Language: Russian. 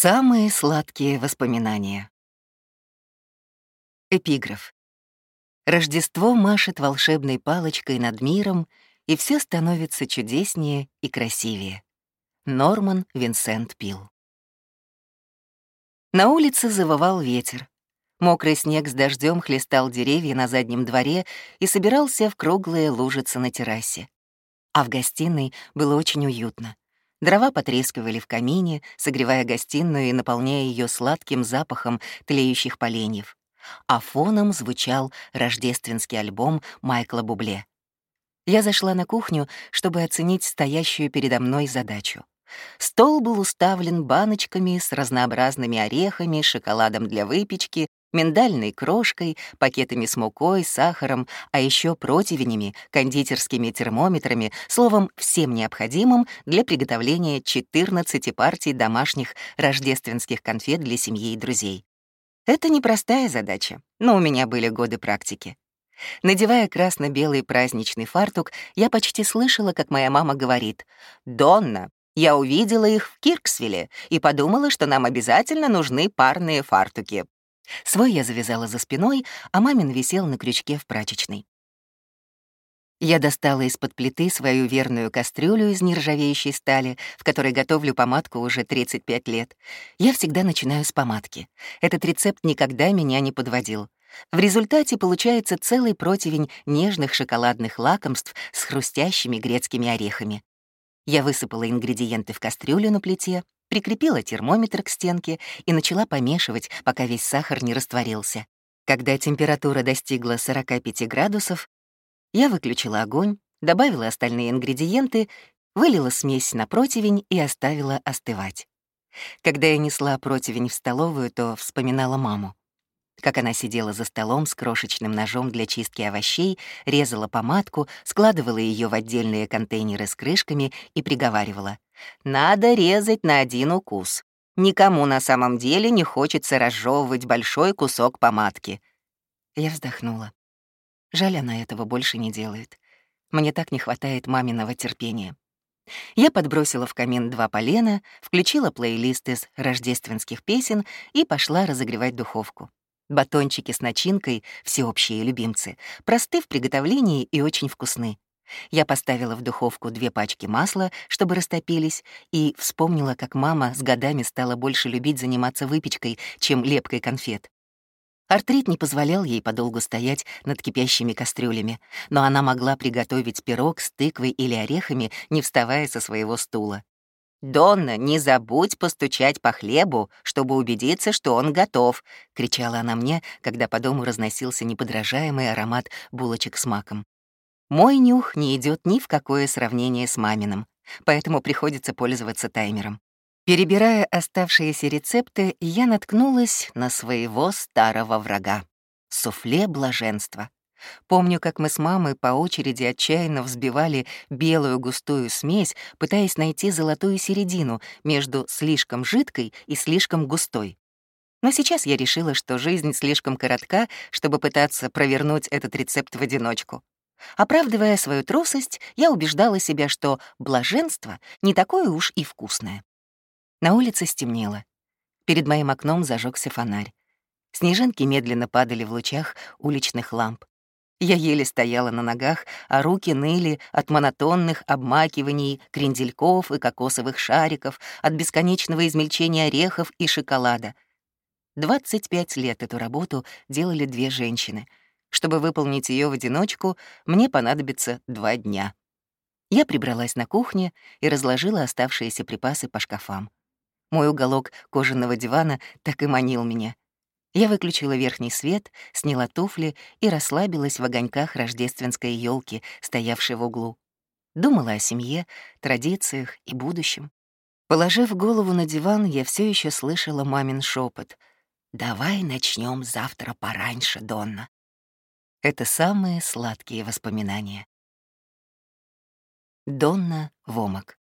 Самые сладкие воспоминания. Эпиграф. Рождество машет волшебной палочкой над миром, и все становится чудеснее и красивее. Норман Винсент Пил. На улице завывал ветер. Мокрый снег с дождем хлестал деревья на заднем дворе и собирался в круглые лужицы на террасе. А в гостиной было очень уютно. Дрова потрескивали в камине, согревая гостиную и наполняя ее сладким запахом тлеющих поленьев. А фоном звучал рождественский альбом Майкла Бубле. Я зашла на кухню, чтобы оценить стоящую передо мной задачу. Стол был уставлен баночками с разнообразными орехами, шоколадом для выпечки, миндальной крошкой, пакетами с мукой, сахаром, а еще противнями, кондитерскими термометрами, словом, всем необходимым для приготовления 14 партий домашних рождественских конфет для семьи и друзей. Это непростая задача, но у меня были годы практики. Надевая красно-белый праздничный фартук, я почти слышала, как моя мама говорит «Донна, я увидела их в Кирксвилле и подумала, что нам обязательно нужны парные фартуки. Свой я завязала за спиной, а мамин висел на крючке в прачечной. Я достала из-под плиты свою верную кастрюлю из нержавеющей стали, в которой готовлю помадку уже 35 лет. Я всегда начинаю с помадки. Этот рецепт никогда меня не подводил. В результате получается целый противень нежных шоколадных лакомств с хрустящими грецкими орехами. Я высыпала ингредиенты в кастрюлю на плите, прикрепила термометр к стенке и начала помешивать, пока весь сахар не растворился. Когда температура достигла 45 градусов, я выключила огонь, добавила остальные ингредиенты, вылила смесь на противень и оставила остывать. Когда я несла противень в столовую, то вспоминала маму как она сидела за столом с крошечным ножом для чистки овощей, резала помадку, складывала ее в отдельные контейнеры с крышками и приговаривала. «Надо резать на один укус. Никому на самом деле не хочется разжевывать большой кусок помадки». Я вздохнула. Жаль, она этого больше не делает. Мне так не хватает маминого терпения. Я подбросила в камин два полена, включила плейлист из рождественских песен и пошла разогревать духовку. Батончики с начинкой — всеобщие любимцы, просты в приготовлении и очень вкусны. Я поставила в духовку две пачки масла, чтобы растопились, и вспомнила, как мама с годами стала больше любить заниматься выпечкой, чем лепкой конфет. Артрит не позволял ей подолгу стоять над кипящими кастрюлями, но она могла приготовить пирог с тыквой или орехами, не вставая со своего стула. «Донна, не забудь постучать по хлебу, чтобы убедиться, что он готов», — кричала она мне, когда по дому разносился неподражаемый аромат булочек с маком. Мой нюх не идет ни в какое сравнение с маминым, поэтому приходится пользоваться таймером. Перебирая оставшиеся рецепты, я наткнулась на своего старого врага — суфле блаженства. Помню, как мы с мамой по очереди отчаянно взбивали белую густую смесь, пытаясь найти золотую середину между слишком жидкой и слишком густой. Но сейчас я решила, что жизнь слишком коротка, чтобы пытаться провернуть этот рецепт в одиночку. Оправдывая свою трусость, я убеждала себя, что блаженство не такое уж и вкусное. На улице стемнело. Перед моим окном зажегся фонарь. Снежинки медленно падали в лучах уличных ламп. Я еле стояла на ногах, а руки ныли от монотонных обмакиваний крендельков и кокосовых шариков, от бесконечного измельчения орехов и шоколада. 25 лет эту работу делали две женщины. Чтобы выполнить ее в одиночку, мне понадобится два дня. Я прибралась на кухне и разложила оставшиеся припасы по шкафам. Мой уголок кожаного дивана так и манил меня — я выключила верхний свет, сняла туфли и расслабилась в огоньках рождественской елки, стоявшей в углу. Думала о семье, традициях и будущем. Положив голову на диван, я все еще слышала мамин шепот. «Давай начнем завтра пораньше, Донна». Это самые сладкие воспоминания. Донна Вомак